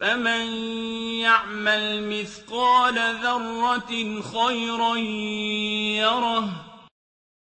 فَمَن يَعْمَلْ مِثْقَالَ ذَرَّةٍ خَيْرًا يَرَهُ